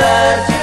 verdi